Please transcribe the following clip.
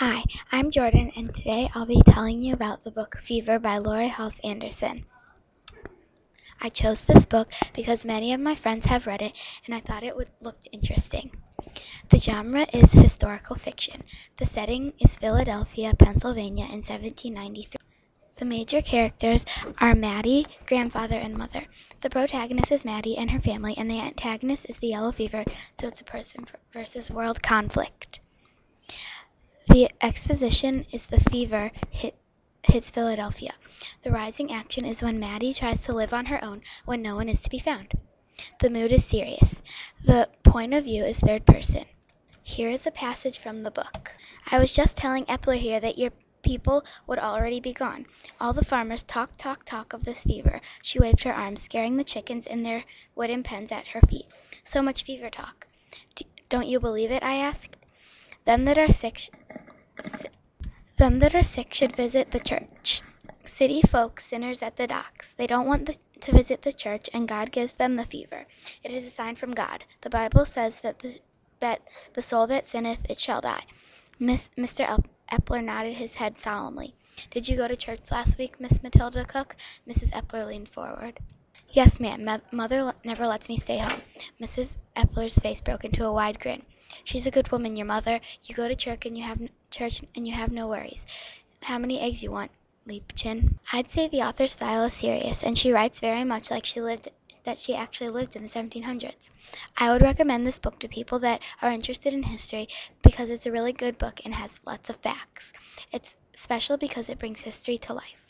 Hi, I'm Jordyn, and today I'll be telling you about the book Fever by Laurie Halse Anderson. I chose this book because many of my friends have read it and I thought it would look interesting. The genre is historical fiction. The setting is Philadelphia, Pennsylvania in 1793. The major characters are Mattie, grandfather, and mother. The protagonist is Mattie and her family, and the antagonist is the yellow fever, so it's a person versus world conflict. The exposition is the fever hit, hits Philadelphia. The rising action is when Mattie tries to live on her own when no one is to be found. The mood is serious. The point of view is third person. Here is a passage from the book. I was just telling Epler here that your people would already be gone. All the farmers talk, talk, talk of this fever. She waved her arms, scaring the chickens in their wooden pens at her feet. So much fever talk. don't you believe it? I asked. Them that are sick, them that are sick should visit the church. City folk, sinners at the docks. They don't want the, to visit the church, and God gives them the fever. It is a sign from God. The Bible says that the that the soul that sinneth it shall die. Miss, Mr. Epler nodded his head solemnly. Did you go to church last week, Miss Matilda Cook? Mrs. Epler leaned forward. Yes, ma'am. Mother never lets me stay home. Mrs. Epler's face broke into a wide grin. She's a good woman, your mother. You go to church and you have church and you have no worries. How many eggs you want, Liebchen? I'd say the author's style is serious, and she writes very much like she lived that she actually lived in the 1700s. I would recommend this book to people that are interested in history because it's a really good book and has lots of facts. It's special because it brings history to life.